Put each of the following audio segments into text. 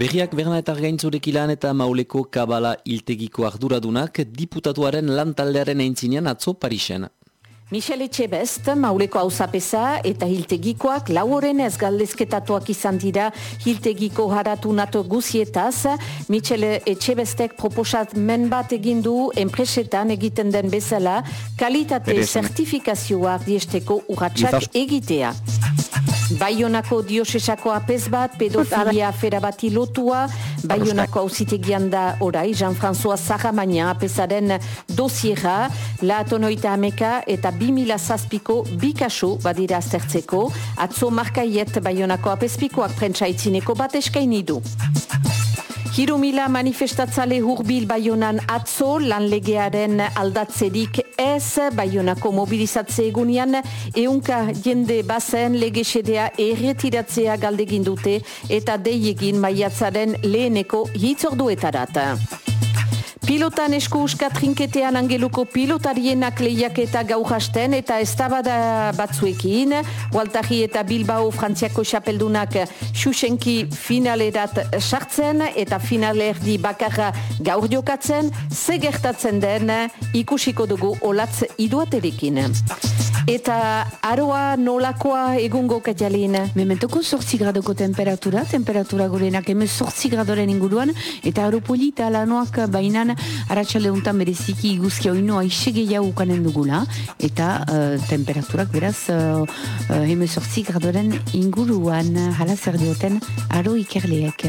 Berriak Bernaetar gaintzurik ilan eta mauleko kabala iltegiko arduradunak diputatuaren lantaldearen eintzinean atzo Parisen. Michele Etxebest, mauleko hausapesa eta hiltegikoak lauren ez galdezketatuak izan dira hiltegiko haratu nato guzietaz. Michele Etxebestek proposat men bat egindu enpresetan egiten den bezala kalitate sertifikazioak diesteko urratxak egitea. Baionako diosesako apez bat, pedofilia afera bati lotua, Baionako hausitegian da orai, Jean-François Zahamania apesaren dosiera, la atonoita ameka eta 2000 zazpiko bikaso badira aztertzeko, atzo markaiet Baionako apespikoak prentsaitzineko bat eskaini du. Hiru mila manifestatzale hurbil baionan atzo lanlegearen aldatzerik ez baionako mobilizatze egunean eunka jende bazen legesedea erretiratzea galdegin dute eta deiegin maiatzaren leheneko hitzorduetarat. Pilotan esku uskat trinketean angeluko pilotarienak lehiak eta gau jasten eta estabada batzuekin. Waltari eta Bilbao frantziako xapeldunak xuxenki finalerat sartzen eta finalerdi bakarra gaur jokatzen. Zegertatzen den ikusiko dugu olatz iduaterekin. Eta aroa nolakoa egungo katialin? Mementoko sortzi gradoko temperatura, temperatura gorenak hemen sortzi gradoren inguruan, eta aropolita lanoak bainan aratxalde untan bereziki iguzki oinu aisege jau ukanen dugula, eta uh, temperaturak beraz uh, uh, hemen sortzi gradoren inguruan hala zer dioten aro ikerleek.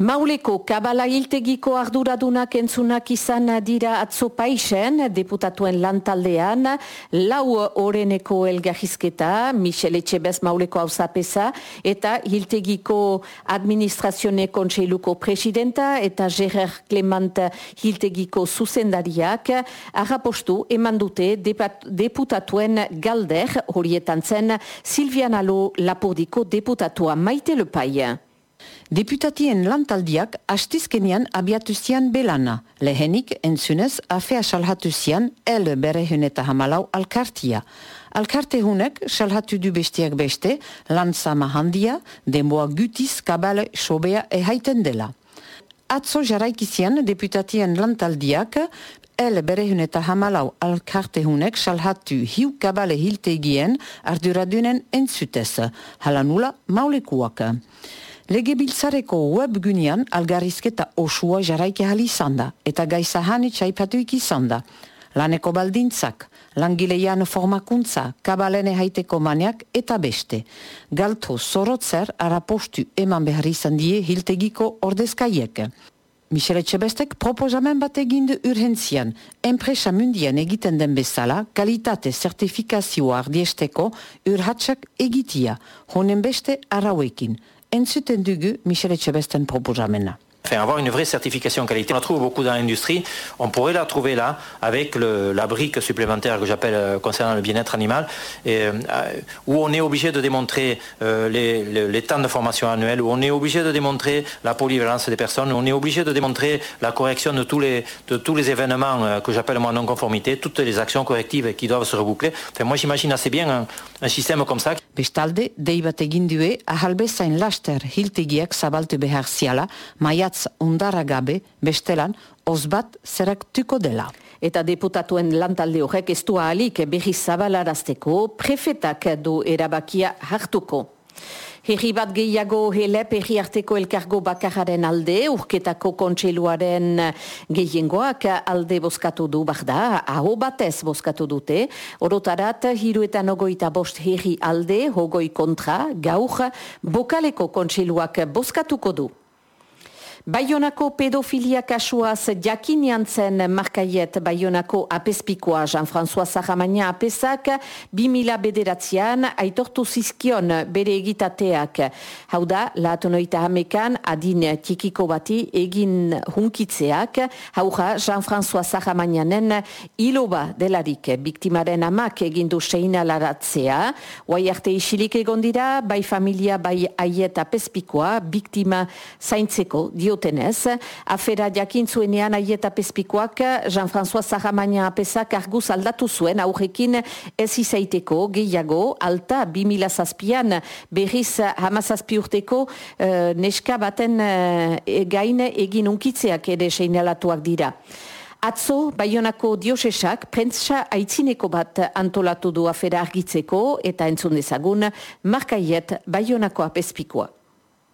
Mauleko kabala hiltegiko arduradunak entzunak izan dira atzo paisen, deputatuen lantaldean, lau oreneko elgahizketa, Michel Etxebez Mauleko hausapesa, eta hiltegiko administrazione kontseiluko presidenta, eta Gerard Clement hiltegiko zuzendariak, arrapostu eman dute deputatuen galder, horietan zen Silvianalo Lapordiko deputatua maite lepaia. Deputatien lantaldiak hastizkenian abiatu zian belana. Lehenik entzunez afea salhatu zian el bere huneta hamalau alkartia. Alkarte hunek salhatu du bestiak beste, lan sama handia, denboa gutiz kabale sobea ehaiten dela. Atzo jaraikizian deputatien lantaldiak el bere huneta hamalau alkarte hunek salhatu hiu kabale hiltegien arduradunen entzutez. Halanula maulekuak. Legebiltzareko webgunean algarrizketa osua jaraike hali izan da, eta gaizahan itxaipatuik izan da. Laneko baldintzak, langileian formakuntza, kabalene haiteko maneak eta beste. Galto zorotzer arapostu eman behar izan die hiltegiko ordezkaiek. Michele Txebestek proposamen bat egin du urhentzian, enpresa mundian egiten den bezala, kalitate zertifikazioa ardiesteko urhatsak egitia, honen beste arauekin. Entzuten dugu Michel Etxebesten proposamena. Enfin, avoir une vraie certification qualité. On la trouve beaucoup dans l'industrie. On pourrait la trouver là avec la brique supplémentaire que j'appelle euh, concernant le bien-être animal, euh, où on est obligé de démontrer euh, les, temps de formation annuels, où on est obligé de démontrer la polyvalence des personnes, où on est obligé de démontrer la correction de tous les, événements que j'appelle moi non-conformité, toutes les actions correctives qui doivent se reboucler. Enfin, moi, j'imagine assez bien un, système comme ça. Undara gabe, bestelan, osbat zeraktuko dela. Eta deputatuen lantalde horrek ez du ahalik berri zabalarazteko, prefetak du erabakia hartuko. Herri bat gehiago helep herri arteko elkargo bakararen alde, urketako kontseiluaren gehiengoak alde boskatu du da, aho batez boskatu dute, orotarat hiru eta nogoita bost herri alde, hogoi kontra, gaur, bokaleko kontseiluak boskatuko du. Baionako pedofilia kasuaz jakinian zen markaiet Baionako apespikoa Jean-François Zahamania apesak 2000 bederatzean aitortu zizkion bere egitateak. Hau da, lahatonoita hamekan adin txikiko bati egin hunkitzeak, hauja Jean-François Zahamanianen iloba delarik biktimaren amak egindu seina laratzea. Oai arte isilik egondira, bai familia, bai aiet apespikoa, biktima zaintzeko dio diotenez. Afera jakin zuenean aieta pespikoak Jean-François Zahamaina apesak arguz aldatu zuen aurrekin ez izaiteko gehiago alta 2000 zazpian berriz hamazazpi urteko uh, neska baten uh, gain egin unkitzeak ere seinalatuak dira. Atzo, Bayonako diosesak prentsa aitzineko bat antolatu du afera argitzeko eta entzun dezagun markaiet Bayonako apespikoa.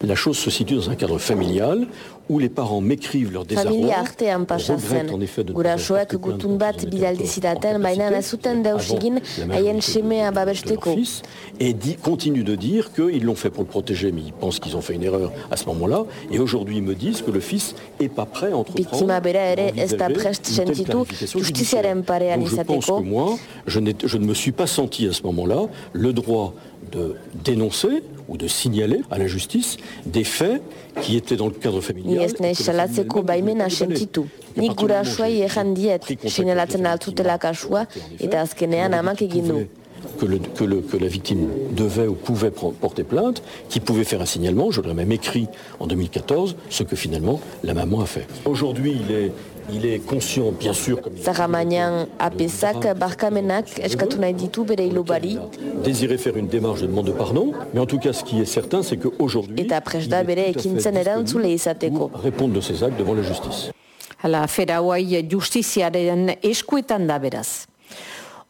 La chose se situe dans un cadre familial où les parents m'écrivent leur désarroi, artean pasatzen. Gurasoek gutun bat bidaldi zidaten, baina nazuten deusigin haien semea babesteko. Et dit, continue de dire qu'ils l'ont fait pour le protéger, mais ils pensent qu'ils ont fait une erreur à ce moment-là. Et aujourd'hui, ils me disent que le fils est pas prêt à entreprendre. Biktima bera ere ez da prest sentitu justiziaren parean Donc je pense que moi, je ne me suis pas senti à ce moment-là le droit de dénoncer ou de signaler à la justice des faits qui étaient dans le baimena sentitu. Nik diet, kasua, eta azkenean amak egin du. que, le- que le- que la victime devait ou pouvait porter plainte, qui pouvait faire un signalement. Je l'aurais même écrit en 2014, ce que finalement la maman a fait. Aujourd'hui, il est, il est conscient, bien sûr, Zahamanian apesak barkamenak eskatu nahi ditu bere ilobari, désirait faire une démarche de demande de pardon. Mais en tout cas, ce qui est certain, c'est qu'aujourd'hui, Eta prest da il est bere tout à fait ekintzen erantzule izateko. pour répondre de ses actes devant la justice. Hala, afera hauai justiziaren eskuetan da beraz.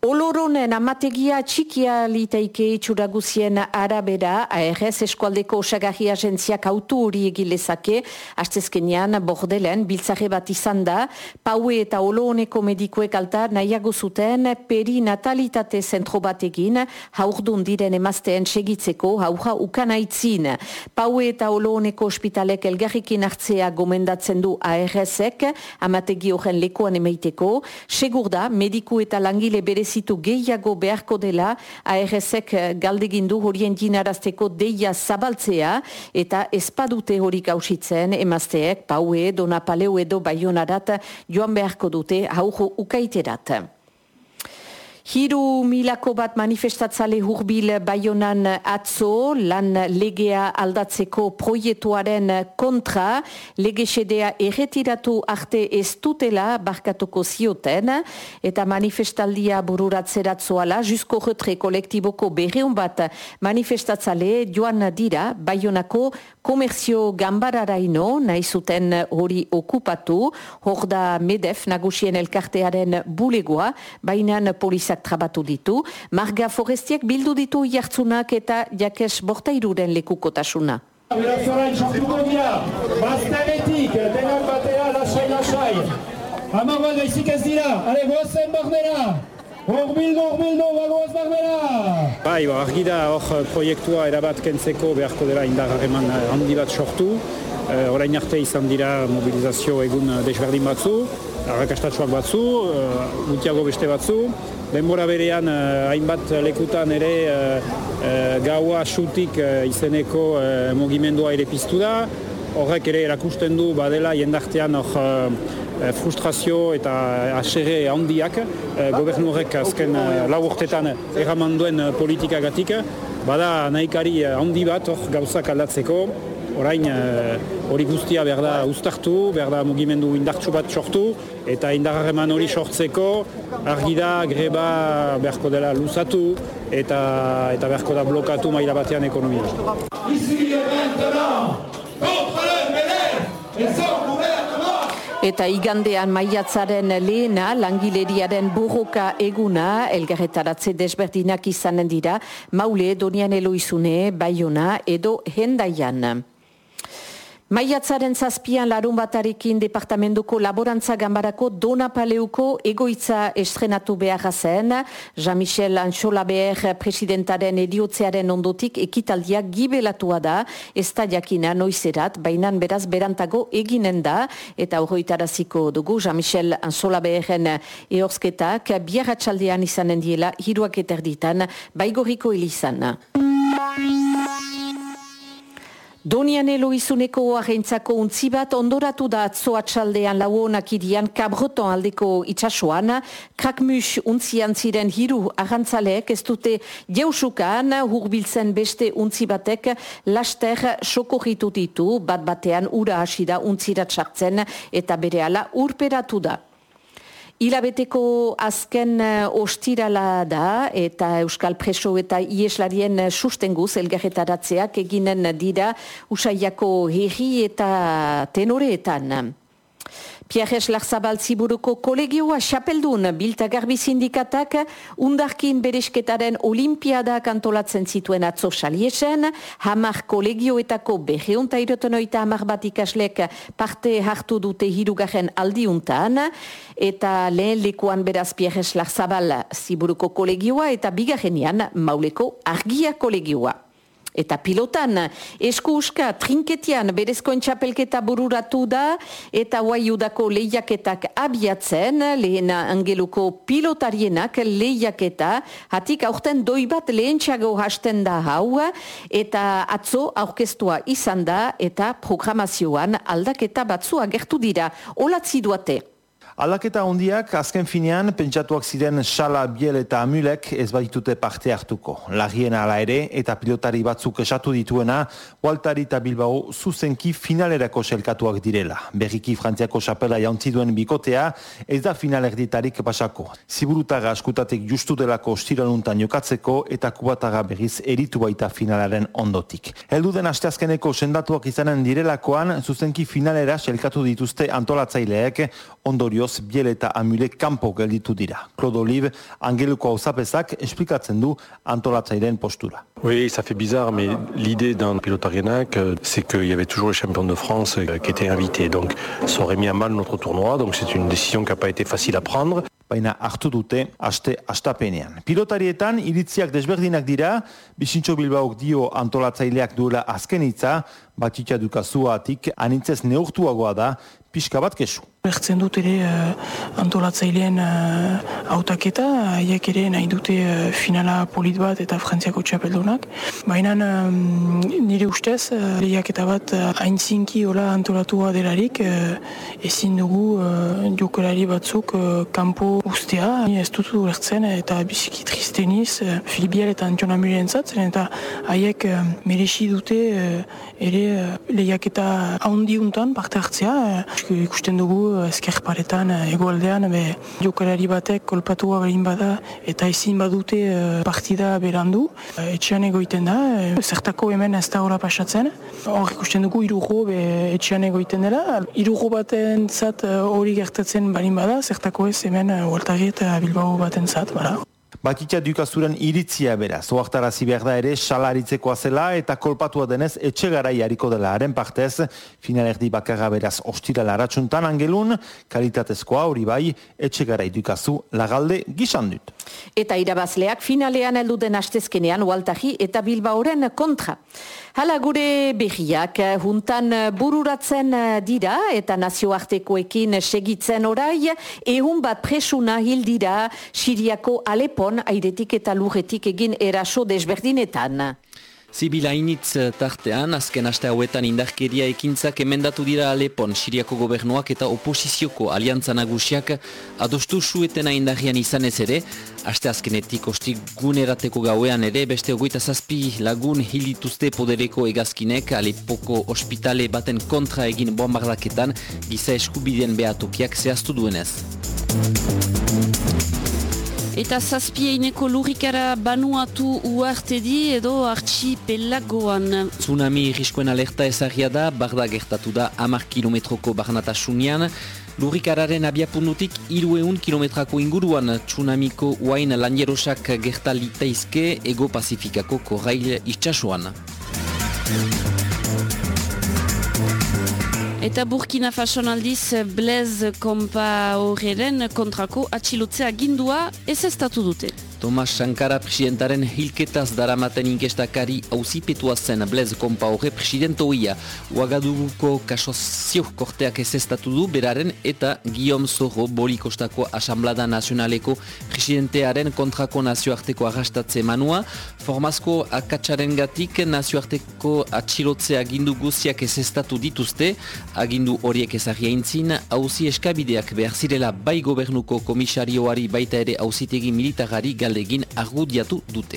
Oloronen amategia txikia liteike itxuraguzien arabera, ARS eskualdeko osagarri agentziak autu hori egilezake, hastezkenean bordelen biltzare bat izan da, paue eta oloneko medikuek alta nahiago zuten perinatalitate zentro bat egin, haurdun diren emazteen segitzeko haurra ukanaitzin. Paue eta oloneko ospitalek elgarrikin hartzea gomendatzen du ARS-ek, amategi horren lekuan emeiteko, segur da, mediku eta langile berezitu gehiago beharko dela, ARS-ek galdegindu horien jinarazteko deia zabaltzea, eta espadute hori gausitzen, emazteek, paue, donapaleu edo baionarat joan beharko dute hauru ukaiterat. Hiru milako bat manifestatzale hurbil baionan atzo, lan legea aldatzeko proiektuaren kontra, legesedea erretiratu arte ez dutela barkatuko zioten, eta manifestaldia bururatzeratzoala, jusko retre kolektiboko berreun bat manifestatzale joan dira baionako komerzio gambararaino, nahi zuten hori okupatu, hor da Medef nagusien elkartearen bulegoa, bainan polizak trabatu ditu, Marga Forestiek bildu ditu jartzunak eta jakes bortairuren lekukotasuna. Beraz orain sortuko dira, baztanetik, denak batera, lasai, lasai. Hamar bat gaizik ez dira, ale goazen barnera. Horbildu, horbildu, bagoaz barnera. Bai, ba, argi da hor proiektua erabat kentzeko beharko dela indar harreman handi bat sortu. Eh, orain arte izan dira mobilizazio egun desberdin batzu, arrakastatsuak batzu, eh, gutiago beste batzu. Denbora berean eh, hainbat lekutan ere eh, eh, gaua xutik eh, izeneko eh, mugimendua ere piztu da. Horrek ere erakusten du badela jendartean hor eh, frustrazio eta asere handiak eh, gobernu horrek azken eh, lau urtetan erraman duen eh, politikagatik bada nahikari eh, handi bat hor gauzak aldatzeko orain eh, hori guztia behar da uztartu, behar da mugimendu indartsu bat sortu eta indarreman hori sortzeko argi da greba beharko dela luzatu eta eta beharko da blokatu maila batean ekonomia. Eta igandean maiatzaren lehena langileriaren borroka eguna elgarretaratze desberdinak izanen dira maule donian eloizune, baiona edo hendaian. Maiatzaren zazpian larun batarekin departamentuko laborantza gambarako Donapaleuko egoitza estrenatu behar zen. Jean-Michel Anxolaber presidentaren ediotzearen ondotik ekitaldia gibelatua da, ez da jakina noizerat, bainan beraz berantago eginen da, eta horretaraziko dugu Jean-Michel Anxolaberen eorsketak biarratxaldean izanen diela hiruak eterditan baigoriko ilizan. Donian Eloizuneko agentzako untzi bat ondoratu da atzoa txaldean lauonak idian kabroton aldeko itxasuan, krakmus untzian ziren hiru agantzaleek ez dute jausukan hurbiltzen beste untzi batek laster sokorritu ditu bat batean ura hasida untzira txartzen eta bere ala urperatu da. Ilabeteko azken uh, ostirala da eta Euskal Preso eta Ieslarien uh, sustenguz elgarretaratzeak eginen dira usaiako herri eta tenoreetan. Pierre Larzabal ziburuko kolegioa xapeldun biltagarbi sindikatak undarkin beresketaren olimpiada kantolatzen zituen atzo saliesen, hamar kolegioetako berreunta irotenoita hamar bat ikaslek parte hartu dute hirugarren aldiuntan, eta lehen lekuan beraz Pierre Larzabal ziburuko kolegioa eta bigarrenian mauleko argia kolegioa. Eta pilotan, esku uska trinketian berezkoen txapelketa bururatu da, eta udako lehiaketak abiatzen, lehena angeluko pilotarienak lehiaketa, hatik aurten doi bat lehentxago hasten da hau, eta atzo aurkestua izan da, eta programazioan aldaketa batzu agertu dira. Olatzi duate. Aldaketa hondiak azken finean pentsatuak ziren Sala, Biel eta Amulek ez baditute parte hartuko. Lagien ala ere eta pilotari batzuk esatu dituena, Waltari eta Bilbao zuzenki finalerako selkatuak direla. Berriki frantziako xapela jauntzi duen bikotea, ez da finaler ditarik pasako. Ziburutaga askutatek justu delako ostiraluntan jokatzeko eta kubataga berriz eritu baita finalaren ondotik. Heldu den asteazkeneko sendatuak izanen direlakoan, zuzenki finalera selkatu dituzte antolatzaileek ondorio ondorioz biel eta amule kanpo gelditu dira. Claude Olive, angeluko hausapezak, esplikatzen du antolatzairen postura. Oui, ça fait bizarre, mais l'idée d'un pilote Arienac, euh, c'est qu'il y avait toujours les champions de France euh, qui étaient invités. Donc, ça aurait mis à mal notre tournoi. Donc, c'est une décision qui n'a pas été facile à prendre. Baina hartu dute aste astapenean. Pilotarietan iritziak desberdinak dira, Bizintxo Bilbaok dio antolatzaileak duela azken hitza, batitza dukazuatik anintzez neurtuagoa da, pixka bat kesu. Bertzen dut ere uh, antolatzailean uh, haiek ere nahi dute uh, finala polit bat eta frantziako txapeldunak. Baina um, nire ustez, lehiaketa bat haintzinki hola antolatua delarik, uh, ezin dugu uh, batzuk uh, kanpo ustea. Ez dut urtzen eta biziki tristeniz uh, Filibiel eta Antion Amulen zatzen eta haiek uh, merexi dute ere lehiaketa haundiuntan parte hartzea. Uh, ikusten dugu ezker paretan eh, be jokalari batek kolpatua behin bada eta ezin badute eh, partida berandu. Eh, etxean egoiten da zertako hemen ez da hola pasatzen. Hor ikusten dugu irugo be etxean egoiten dela. Irugo baten zat hori gertatzen balin bada zertako ez hemen hueltari eta bilbao baten zat bada. Bakitza dukazuren iritzia bera, zoaktarazi behar da ere salaritzekoa zela eta kolpatua denez etxe garai hariko dela. Haren partez, finalerdi bakarra beraz ostira laratsuntan angelun, kalitatezkoa hori bai, etxe garai dukazu lagalde gizan dut. Eta irabazleak finalean heldu den astezkenean Waltaji eta Bilbaoren kontra. Hala gure behiak, juntan bururatzen dira eta nazioartekoekin segitzen orai, ehun bat presuna hil dira Siriako Alepon airetik eta lurretik egin eraso desberdinetan. Zibila initz tartean, azken aste hauetan indarkeria ekintzak emendatu dira Alepon, Siriako gobernuak eta oposizioko aliantza nagusiak adostu suetena indarrian izan ez ere, aste azkenetik ostik gunerateko gauean ere, beste ogoita zazpi lagun hilituzte podereko egazkinek Alepoko ospitale baten kontra egin bombardaketan giza eskubideen behatokiak zehaztu duenez. Eta zazpieineko lurikara banuatu uarte di edo artxi pelagoan. Tsunami riskoen alerta ezagia da, barda gertatu da amar kilometroko barnatasunian. Lurikararen abiapundutik irueun kilometrako inguruan tsunamiko uain lanjerosak gertalitaizke ego pasifikako korrail itxasuan. Eta Burkina Fason aldiz Blaise Kompa horren kontrako atxilotzea gindua ez estatu dute. Tomas Sankara presidentaren hilketaz daramaten inkestakari hauzipetua zen Blez Kompaure presidentoia. Uagaduruko kasozio korteak ez du beraren eta Guillaume Zorro bolikostako Asamblada Nazionaleko presidentearen kontrako nazioarteko agastatze manua. Formazko akatsaren gatik nazioarteko atxilotzea agindu guziak ez dituzte. Agindu horiek ezagiaintzin, hauzi eskabideak behar zirela bai gobernuko komisarioari baita ere hauzitegi militarari galdegin argudiatu dute.